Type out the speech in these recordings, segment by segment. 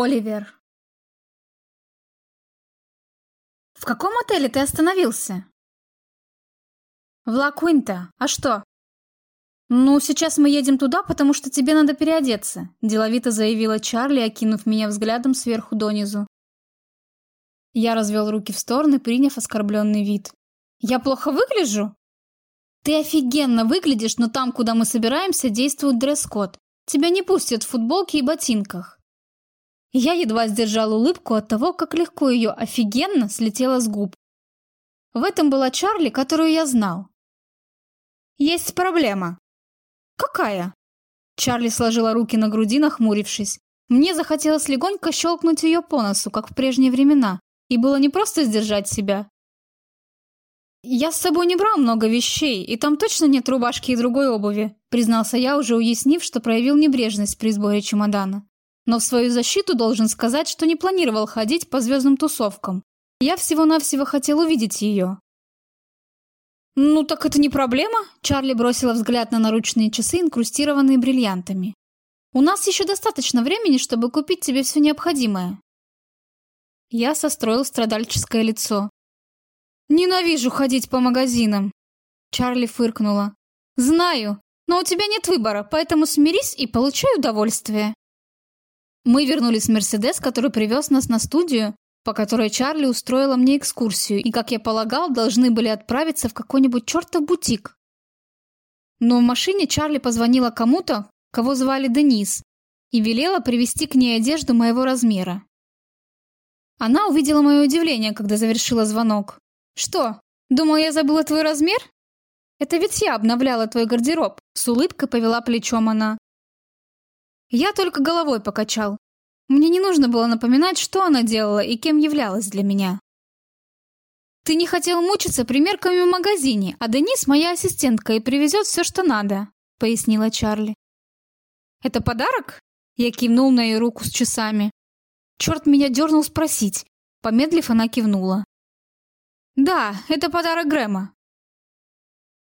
Оливер. В каком отеле ты остановился? В Ла Куинта. А что? Ну, сейчас мы едем туда, потому что тебе надо переодеться, деловито заявила Чарли, окинув меня взглядом сверху донизу. Я развел руки в стороны, приняв оскорбленный вид. Я плохо выгляжу? Ты офигенно выглядишь, но там, куда мы собираемся, действует дресс-код. Тебя не пустят в футболке и ботинках. Я едва сдержал улыбку от того, как легко ее офигенно слетело с губ. В этом была Чарли, которую я знал. Есть проблема. Какая? Чарли сложила руки на груди, нахмурившись. Мне захотелось легонько щелкнуть ее по носу, как в прежние времена, и было не просто сдержать себя. «Я с собой не брал много вещей, и там точно нет рубашки и другой обуви», признался я, уже уяснив, что проявил небрежность при сборе чемодана но в свою защиту должен сказать, что не планировал ходить по звездным тусовкам. Я всего-навсего хотел увидеть ее. «Ну так это не проблема?» Чарли бросила взгляд на наручные часы, инкрустированные бриллиантами. «У нас еще достаточно времени, чтобы купить тебе все необходимое». Я состроил страдальческое лицо. «Ненавижу ходить по магазинам!» Чарли фыркнула. «Знаю, но у тебя нет выбора, поэтому смирись и получай удовольствие». Мы вернулись в Мерседес, который привез нас на студию, по которой Чарли устроила мне экскурсию, и, как я полагал, должны были отправиться в какой-нибудь чертов бутик. Но в машине Чарли позвонила кому-то, кого звали Денис, и велела привезти к ней одежду моего размера. Она увидела мое удивление, когда завершила звонок. «Что, думала, я забыла твой размер?» «Это ведь я обновляла твой гардероб», — с улыбкой повела плечом она. Я только головой покачал. Мне не нужно было напоминать, что она делала и кем являлась для меня. Ты не хотел мучиться примерками в магазине, а Денис моя ассистентка и привезет все, что надо, пояснила Чарли. Это подарок? Я кивнул на ее руку с часами. Черт меня дернул спросить. Помедлив, она кивнула. Да, это подарок Грэма.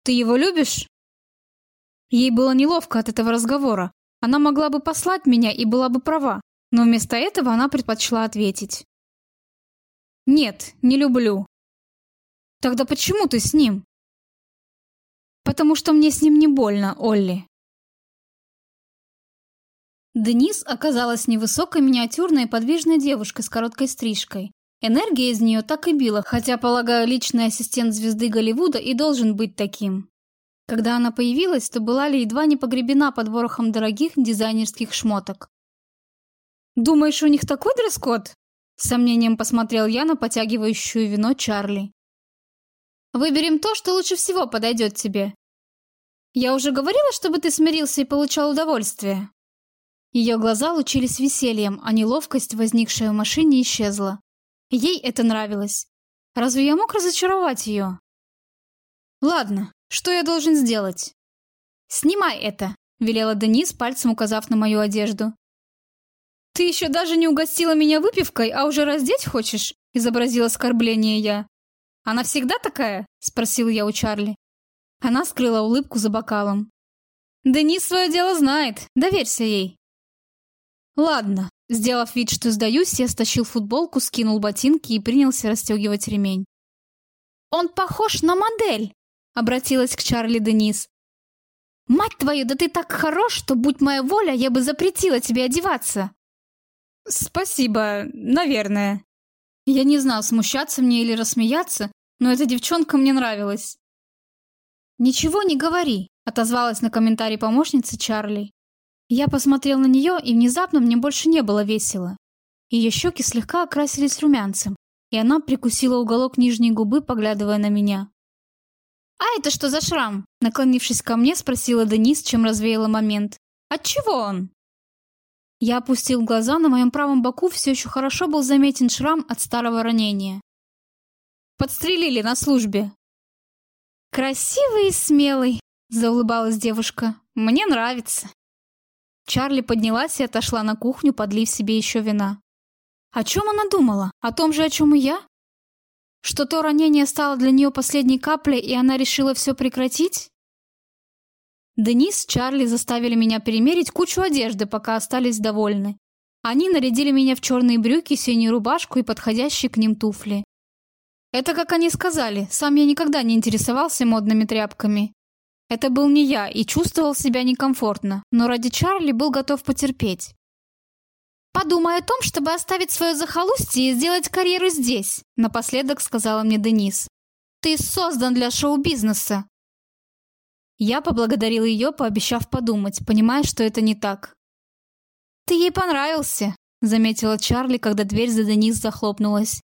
Ты его любишь? Ей было неловко от этого разговора. Она могла бы послать меня и была бы права, но вместо этого она предпочла ответить. «Нет, не люблю». «Тогда почему ты с ним?» «Потому что мне с ним не больно, Олли». Денис оказалась невысокой, миниатюрной и подвижной девушкой с короткой стрижкой. Энергия из нее так и била, хотя, полагаю, личный ассистент звезды Голливуда и должен быть таким. Когда она появилась, то была ли едва не погребена под ворохом дорогих дизайнерских шмоток. «Думаешь, у них такой дресс-код?» С сомнением посмотрел я на потягивающую вино Чарли. «Выберем то, что лучше всего подойдет тебе. Я уже говорила, чтобы ты смирился и получал удовольствие». Ее глаза лучились весельем, а неловкость, возникшая в машине, исчезла. Ей это нравилось. Разве я мог разочаровать ее? Ладно, что я должен сделать? Снимай это, велела Денис, пальцем указав на мою одежду. Ты еще даже не угостила меня выпивкой, а уже раздеть хочешь? изобразила оскорбление я. Она всегда такая? спросил я у Чарли. Она скрыла улыбку за бокалом. Денис свое дело знает, доверься ей. Ладно, сделав вид, что сдаюсь, я стащил футболку, скинул ботинки и принялся расстегивать ремень. Он похож на модель, обратилась к Чарли Денис. Мать твою, да ты так хорош, что будь моя воля, я бы запретила тебе одеваться. Спасибо, наверное. Я не знал, смущаться мне или рассмеяться, но эта девчонка мне нравилась. Ничего не говори, отозвалась на комментарий помощница Чарли. Я посмотрел на нее, и внезапно мне больше не было весело. Ее щеки слегка окрасились румянцем, и она прикусила уголок нижней губы, поглядывая на меня. «А это что за шрам?» Наклонившись ко мне, спросила Денис, чем развеяла момент. «От чего он?» Я опустил глаза, на моем правом боку все еще хорошо был заметен шрам от старого ранения. «Подстрелили на службе». «Красивый и смелый», — заулыбалась девушка. «Мне нравится». Чарли поднялась и отошла на кухню, подлив себе еще вина. О чем она думала? О том же, о чем и я? Что то ранение стало для нее последней каплей, и она решила все прекратить? Денис Чарли заставили меня перемерить кучу одежды, пока остались довольны. Они нарядили меня в черные брюки, синюю рубашку и подходящие к ним туфли. Это как они сказали, сам я никогда не интересовался модными тряпками. Это был не я и чувствовал себя некомфортно, но ради Чарли был готов потерпеть. «Подумай о том, чтобы оставить свое захолустье и сделать карьеру здесь», напоследок сказала мне Денис. «Ты создан для шоу-бизнеса». Я поблагодарил ее, пообещав подумать, понимая, что это не так. «Ты ей понравился», заметила Чарли, когда дверь за Денис захлопнулась.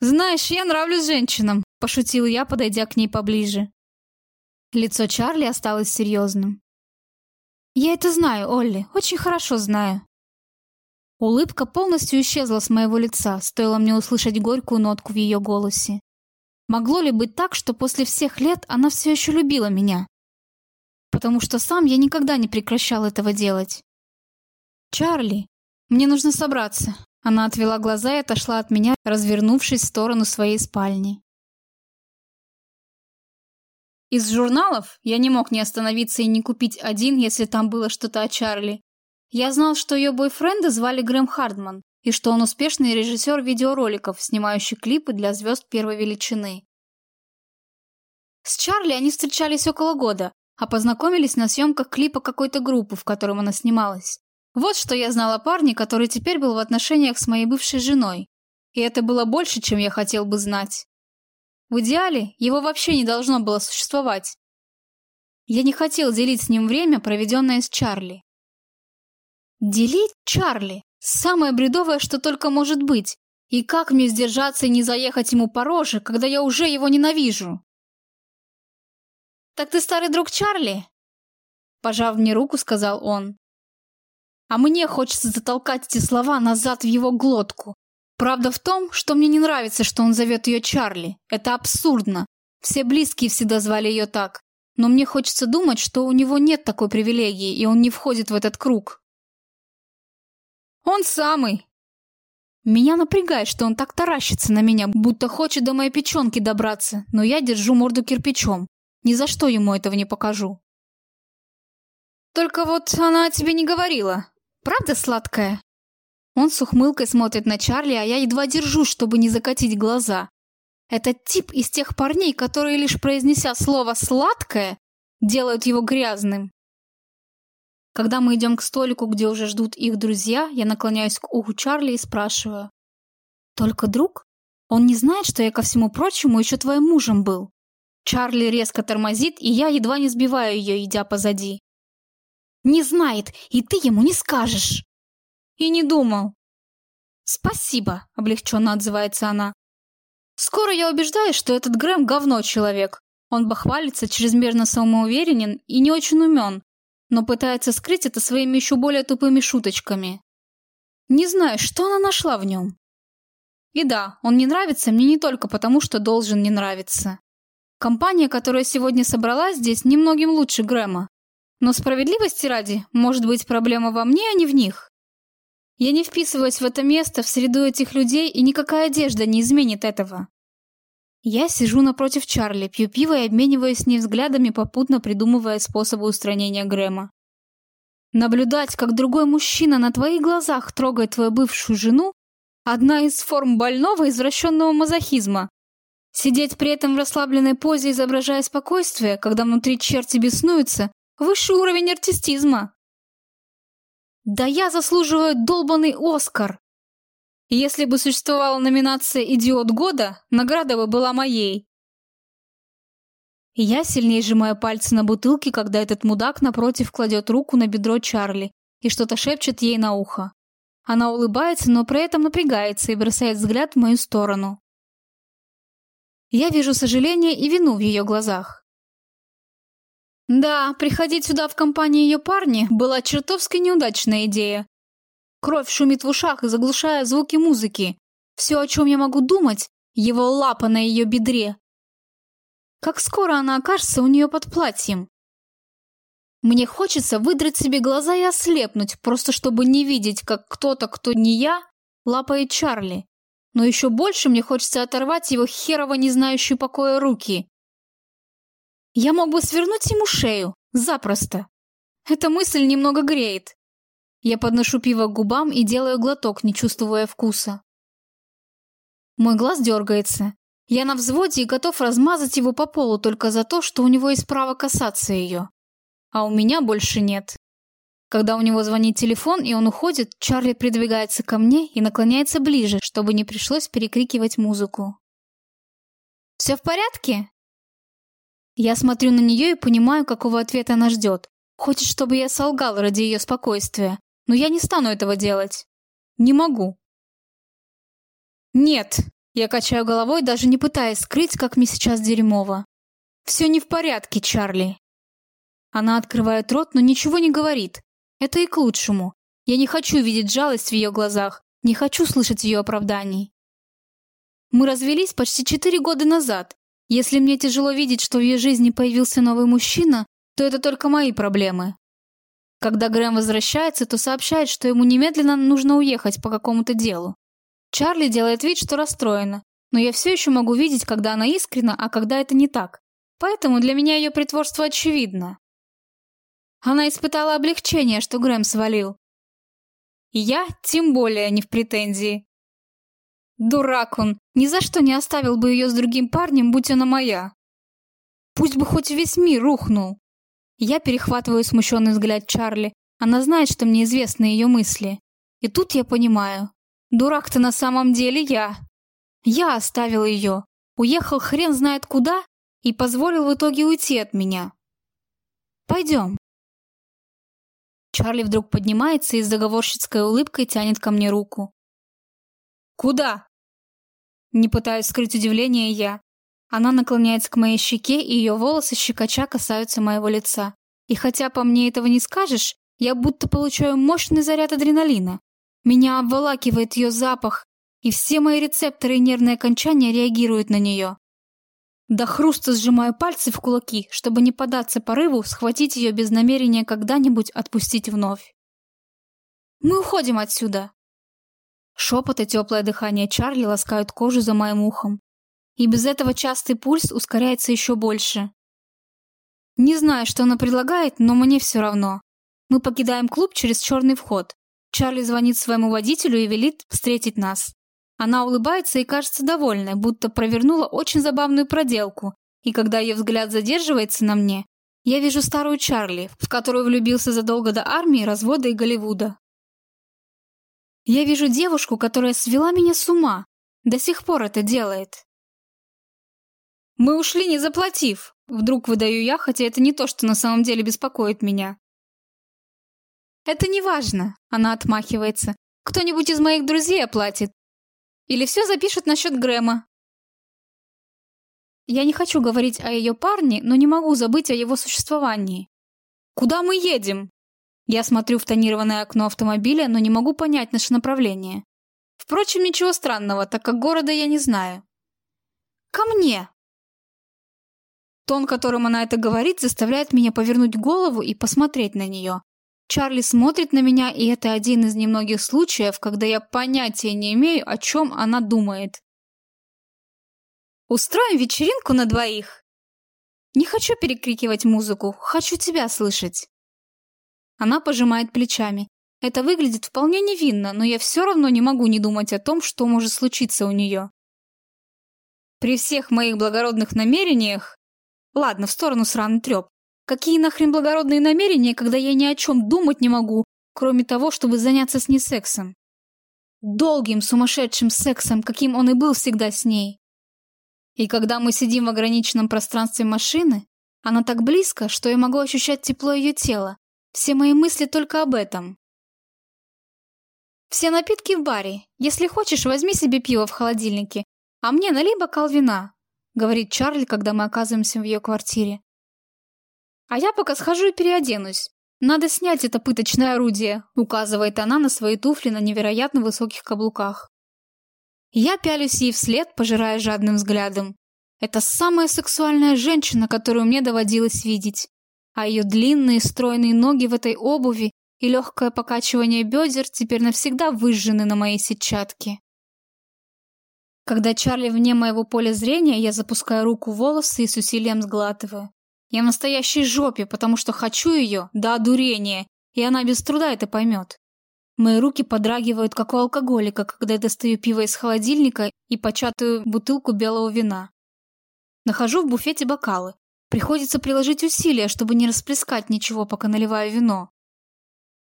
«Знаешь, я нравлюсь женщинам», пошутил я, подойдя к ней поближе. Лицо Чарли осталось серьезным. «Я это знаю, Олли, очень хорошо знаю». Улыбка полностью исчезла с моего лица, стоило мне услышать горькую нотку в ее голосе. Могло ли быть так, что после всех лет она все еще любила меня? Потому что сам я никогда не прекращал этого делать. «Чарли, мне нужно собраться». Она отвела глаза и отошла от меня, развернувшись в сторону своей спальни. Из журналов я не мог не остановиться и не купить один, если там было что-то о Чарли. Я знал, что ее бойфренда звали Грэм Хардман, и что он успешный режиссер видеороликов, снимающий клипы для звезд первой величины. С Чарли они встречались около года, а познакомились на съемках клипа какой-то группы, в котором она снималась. Вот что я знал о парне, который теперь был в отношениях с моей бывшей женой. И это было больше, чем я хотел бы знать. В идеале его вообще не должно было существовать. Я не хотел делить с ним время, проведенное с Чарли. Делить Чарли – самое бредовое, что только может быть. И как мне сдержаться и не заехать ему по роже, когда я уже его ненавижу? «Так ты старый друг Чарли?» Пожав мне руку, сказал он. А мне хочется затолкать эти слова назад в его глотку. Правда в том, что мне не нравится, что он зовет ее Чарли. Это абсурдно. Все близкие всегда звали ее так. Но мне хочется думать, что у него нет такой привилегии, и он не входит в этот круг. Он самый. Меня напрягает, что он так таращится на меня, будто хочет до моей печенки добраться, но я держу морду кирпичом. Ни за что ему этого не покажу. Только вот она о тебе не говорила. Правда сладкая? Он с ухмылкой смотрит на Чарли, а я едва держусь, чтобы не закатить глаза. Этот тип из тех парней, которые лишь произнеся слово «сладкое», делают его грязным. Когда мы идем к столику, где уже ждут их друзья, я наклоняюсь к уху Чарли и спрашиваю. «Только друг? Он не знает, что я, ко всему прочему, еще твоим мужем был?» Чарли резко тормозит, и я едва не сбиваю ее, идя позади. «Не знает, и ты ему не скажешь!» И не думал. Спасибо, облегченно отзывается она. Скоро я убеждаюсь, что этот Грэм говно человек. Он бахвалится, чрезмерно самоуверенен и не очень умен, но пытается скрыть это своими еще более тупыми шуточками. Не знаю, что она нашла в нем. И да, он не нравится мне не только потому, что должен не нравиться. Компания, которая сегодня собралась здесь, немногим лучше Грэма. Но справедливости ради, может быть, проблема во мне, а не в них. Я не вписываюсь в это место, в среду этих людей, и никакая одежда не изменит этого. Я сижу напротив Чарли, пью пиво и обмениваюсь с ней взглядами, попутно придумывая способы устранения Грэма. Наблюдать, как другой мужчина на твоих глазах трогает твою бывшую жену – одна из форм больного извращенного мазохизма. Сидеть при этом в расслабленной позе, изображая спокойствие, когда внутри черти беснуются – высший уровень артистизма. Да я заслуживаю долбанный Оскар! Если бы существовала номинация «Идиот года», награда бы была моей. Я сильнее сжимаю пальцы на бутылке, когда этот мудак напротив кладет руку на бедро Чарли и что-то шепчет ей на ухо. Она улыбается, но при этом напрягается и бросает взгляд в мою сторону. Я вижу сожаление и вину в ее глазах. Да, приходить сюда в компании ее парня была чертовски неудачная идея. Кровь шумит в ушах заглушая звуки музыки. Все, о чем я могу думать, его лапа на ее бедре. Как скоро она окажется у нее под платьем? Мне хочется выдрать себе глаза и ослепнуть, просто чтобы не видеть, как кто-то, кто не я, лапает Чарли. Но еще больше мне хочется оторвать его херово не знающую покоя руки. Я мог бы свернуть ему шею, запросто. Эта мысль немного греет. Я подношу пиво к губам и делаю глоток, не чувствуя вкуса. Мой глаз дергается. Я на взводе и готов размазать его по полу только за то, что у него есть право касаться ее. А у меня больше нет. Когда у него звонит телефон и он уходит, Чарли придвигается ко мне и наклоняется ближе, чтобы не пришлось перекрикивать музыку. «Все в порядке?» Я смотрю на нее и понимаю, какого ответа она ждет. Хочет, чтобы я солгал ради ее спокойствия. Но я не стану этого делать. Не могу. Нет, я качаю головой, даже не пытаясь скрыть, как мне сейчас дерьмово. Все не в порядке, Чарли. Она открывает рот, но ничего не говорит. Это и к лучшему. Я не хочу видеть жалость в ее глазах, не хочу слышать ее оправданий. Мы развелись почти четыре года назад. Если мне тяжело видеть, что в ее жизни появился новый мужчина, то это только мои проблемы. Когда Грэм возвращается, то сообщает, что ему немедленно нужно уехать по какому-то делу. Чарли делает вид, что расстроена, но я все еще могу видеть, когда она искренна, а когда это не так. Поэтому для меня ее притворство очевидно. Она испытала облегчение, что Грэм свалил. Я тем более не в претензии. Дурак он, ни за что не оставил бы ее с другим парнем, будь она моя. Пусть бы хоть весь мир рухнул. Я перехватываю смущенный взгляд Чарли. Она знает, что мне известны ее мысли. И тут я понимаю. Дурак-то на самом деле я. Я оставил ее. Уехал хрен знает куда и позволил в итоге уйти от меня. Пойдем. Чарли вдруг поднимается и с заговорщицкой улыбкой тянет ко мне руку. «Куда?» Не пытаюсь скрыть удивление я. Она наклоняется к моей щеке, и ее волосы щекоча касаются моего лица. И хотя по мне этого не скажешь, я будто получаю мощный заряд адреналина. Меня обволакивает ее запах, и все мои рецепторы и нервные окончания реагируют на нее. До хруста сжимаю пальцы в кулаки, чтобы не поддаться порыву схватить ее без намерения когда-нибудь отпустить вновь. «Мы уходим отсюда!» Шепот и теплое дыхание Чарли ласкают кожу за моим ухом. И без этого частый пульс ускоряется еще больше. Не знаю, что она предлагает, но мне все равно. Мы покидаем клуб через черный вход. Чарли звонит своему водителю и велит встретить нас. Она улыбается и кажется довольной, будто провернула очень забавную проделку. И когда ее взгляд задерживается на мне, я вижу старую Чарли, в которую влюбился задолго до армии, развода и Голливуда. Я вижу девушку, которая свела меня с ума. До сих пор это делает. Мы ушли, не заплатив. Вдруг выдаю я, хотя это не то, что на самом деле беспокоит меня. Это не важно, она отмахивается. Кто-нибудь из моих друзей оплатит. Или все запишут насчет Грэма. Я не хочу говорить о ее парне, но не могу забыть о его существовании. Куда мы едем? Я смотрю в тонированное окно автомобиля, но не могу понять наше направление. Впрочем, ничего странного, так как города я не знаю. Ко мне, Тон, которым она это говорит, заставляет меня повернуть голову и посмотреть на нее. Чарли смотрит на меня, и это один из немногих случаев, когда я понятия не имею, о чем она думает. «Устроим вечеринку на двоих?» «Не хочу перекрикивать музыку, хочу тебя слышать». Она пожимает плечами. Это выглядит вполне невинно, но я все равно не могу не думать о том, что может случиться у нее. При всех моих благородных намерениях Ладно, в сторону сраный треп. Какие нахрен благородные намерения, когда я ни о чем думать не могу, кроме того, чтобы заняться с ней сексом? Долгим, сумасшедшим сексом, каким он и был всегда с ней. И когда мы сидим в ограниченном пространстве машины, она так близко, что я могу ощущать тепло ее тела. Все мои мысли только об этом. Все напитки в баре. Если хочешь, возьми себе пиво в холодильнике, а мне налей бокал вина говорит Чарли, когда мы оказываемся в ее квартире. А я пока схожу и переоденусь. Надо снять это пыточное орудие, указывает она на свои туфли на невероятно высоких каблуках. Я пялюсь ей вслед, пожирая жадным взглядом. Это самая сексуальная женщина, которую мне доводилось видеть. А ее длинные стройные ноги в этой обуви и легкое покачивание бедер теперь навсегда выжжены на моей сетчатке. Когда Чарли вне моего поля зрения, я запускаю руку в волосы и с усилием сглатываю. Я в настоящей жопе, потому что хочу ее до одурения, и она без труда это поймет. Мои руки подрагивают, как у алкоголика, когда я достаю пиво из холодильника и початую бутылку белого вина. Нахожу в буфете бокалы. Приходится приложить усилия, чтобы не расплескать ничего, пока наливаю вино.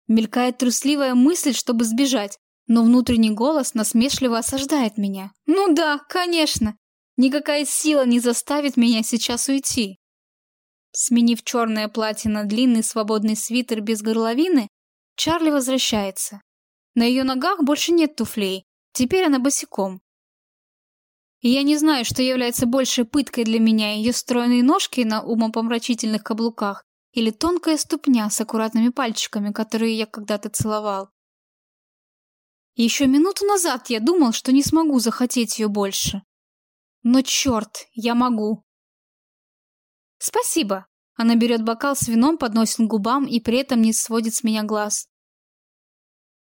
Мелькает трусливая мысль, чтобы сбежать, но внутренний голос насмешливо осаждает меня. Ну да, конечно. Никакая сила не заставит меня сейчас уйти. Сменив черное платье на длинный свободный свитер без горловины, Чарли возвращается. На ее ногах больше нет туфлей, теперь она босиком. И я не знаю, что является большей пыткой для меня, ее стройные ножки на умопомрачительных каблуках или тонкая ступня с аккуратными пальчиками, которые я когда-то целовал. Еще минуту назад я думал, что не смогу захотеть ее больше. Но черт, я могу. Спасибо. Она берет бокал с вином, подносит к губам и при этом не сводит с меня глаз.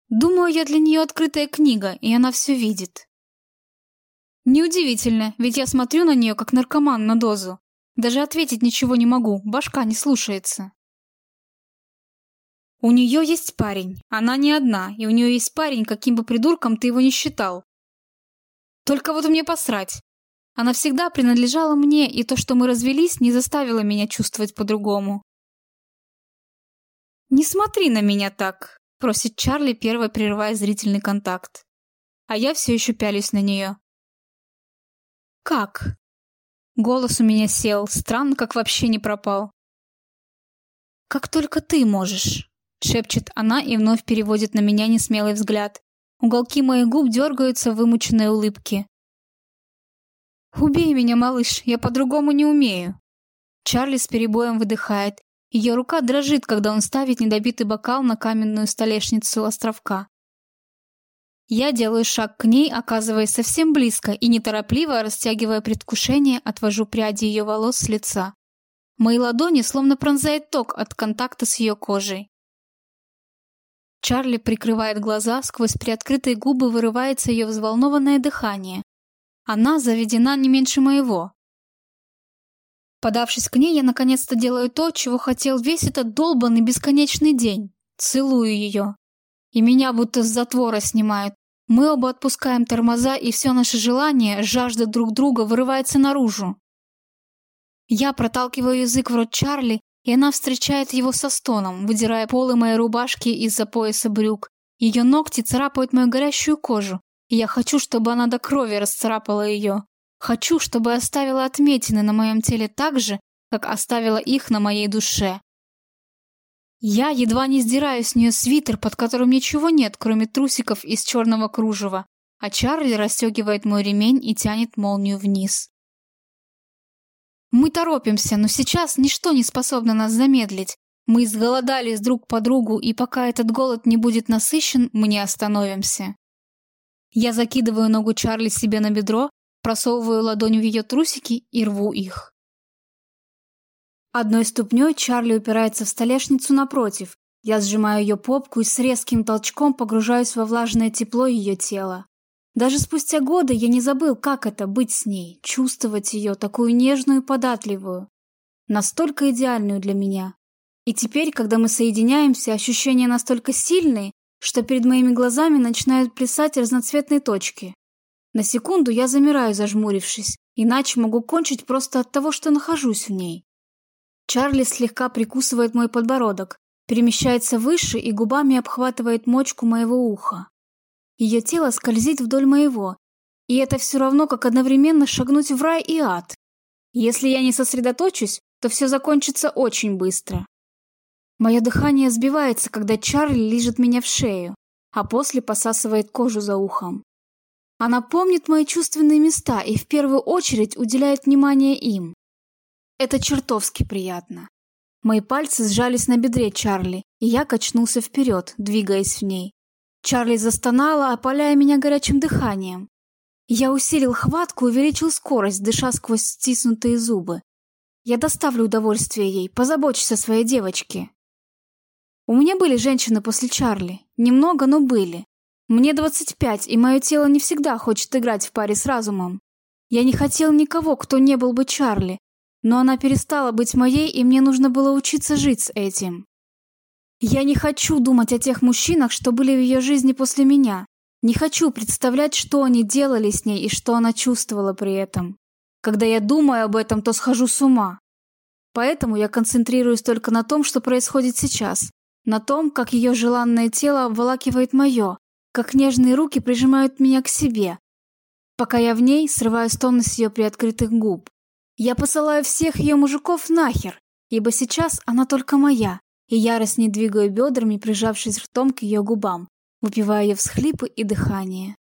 Думаю, я для нее открытая книга, и она все видит. Неудивительно, ведь я смотрю на нее, как наркоман на дозу. Даже ответить ничего не могу, башка не слушается. У нее есть парень, она не одна, и у нее есть парень, каким бы придурком ты его не считал. Только вот мне посрать. Она всегда принадлежала мне, и то, что мы развелись, не заставило меня чувствовать по-другому. «Не смотри на меня так», — просит Чарли, первой прерывая зрительный контакт. А я все еще пялюсь на нее. «Как?» Голос у меня сел, странно, как вообще не пропал. «Как только ты можешь», — шепчет она и вновь переводит на меня несмелый взгляд. Уголки моих губ дергаются в вымученной улыбке. «Убей меня, малыш, я по-другому не умею». Чарли с перебоем выдыхает. Ее рука дрожит, когда он ставит недобитый бокал на каменную столешницу островка. Я делаю шаг к ней, оказываясь совсем близко, и неторопливо, растягивая предвкушение, отвожу пряди ее волос с лица. Мои ладони словно пронзает ток от контакта с ее кожей. Чарли прикрывает глаза, сквозь приоткрытые губы вырывается ее взволнованное дыхание. Она заведена не меньше моего. Подавшись к ней, я наконец-то делаю то, чего хотел весь этот долбанный бесконечный день. Целую ее. И меня будто с затвора снимают. Мы оба отпускаем тормоза, и все наше желание, жажда друг друга вырывается наружу. Я проталкиваю язык в рот Чарли, и она встречает его со стоном, выдирая полы моей рубашки из-за пояса брюк. Ее ногти царапают мою горящую кожу, я хочу, чтобы она до крови расцарапала ее. Хочу, чтобы оставила отметины на моем теле так же, как оставила их на моей душе. Я едва не сдираю с нее свитер, под которым ничего нет, кроме трусиков из черного кружева, а Чарли расстегивает мой ремень и тянет молнию вниз. Мы торопимся, но сейчас ничто не способно нас замедлить. Мы изголодались друг по другу, и пока этот голод не будет насыщен, мы не остановимся. Я закидываю ногу Чарли себе на бедро, просовываю ладонь в ее трусики и рву их. Одной ступней Чарли упирается в столешницу напротив. Я сжимаю ее попку и с резким толчком погружаюсь во влажное тепло ее тела. Даже спустя годы я не забыл, как это быть с ней, чувствовать ее такую нежную и податливую, настолько идеальную для меня. И теперь, когда мы соединяемся, ощущения настолько сильные, что перед моими глазами начинают плясать разноцветные точки. На секунду я замираю, зажмурившись, иначе могу кончить просто от того, что нахожусь в ней. Чарли слегка прикусывает мой подбородок, перемещается выше и губами обхватывает мочку моего уха. Ее тело скользит вдоль моего, и это все равно, как одновременно шагнуть в рай и ад. Если я не сосредоточусь, то все закончится очень быстро. Мое дыхание сбивается, когда Чарли лижет меня в шею, а после посасывает кожу за ухом. Она помнит мои чувственные места и в первую очередь уделяет внимание им. Это чертовски приятно. Мои пальцы сжались на бедре Чарли, и я качнулся вперед, двигаясь в ней. Чарли застонала, опаляя меня горячим дыханием. Я усилил хватку увеличил скорость, дыша сквозь стиснутые зубы. Я доставлю удовольствие ей, позабочусь о своей девочке. У меня были женщины после Чарли. Немного, но были. Мне 25, и мое тело не всегда хочет играть в паре с разумом. Я не хотел никого, кто не был бы Чарли, но она перестала быть моей, и мне нужно было учиться жить с этим. Я не хочу думать о тех мужчинах, что были в ее жизни после меня. Не хочу представлять, что они делали с ней и что она чувствовала при этом. Когда я думаю об этом, то схожу с ума. Поэтому я концентрируюсь только на том, что происходит сейчас. На том, как ее желанное тело обволакивает мое, как нежные руки прижимают меня к себе. Пока я в ней, срываю стоны с ее приоткрытых губ. Я посылаю всех ее мужиков нахер, ибо сейчас она только моя, и яростней двигаю бедрами, прижавшись ртом к ее губам, выпивая ее всхлипы и дыхание.